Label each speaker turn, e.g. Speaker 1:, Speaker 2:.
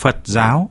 Speaker 1: Phật giáo.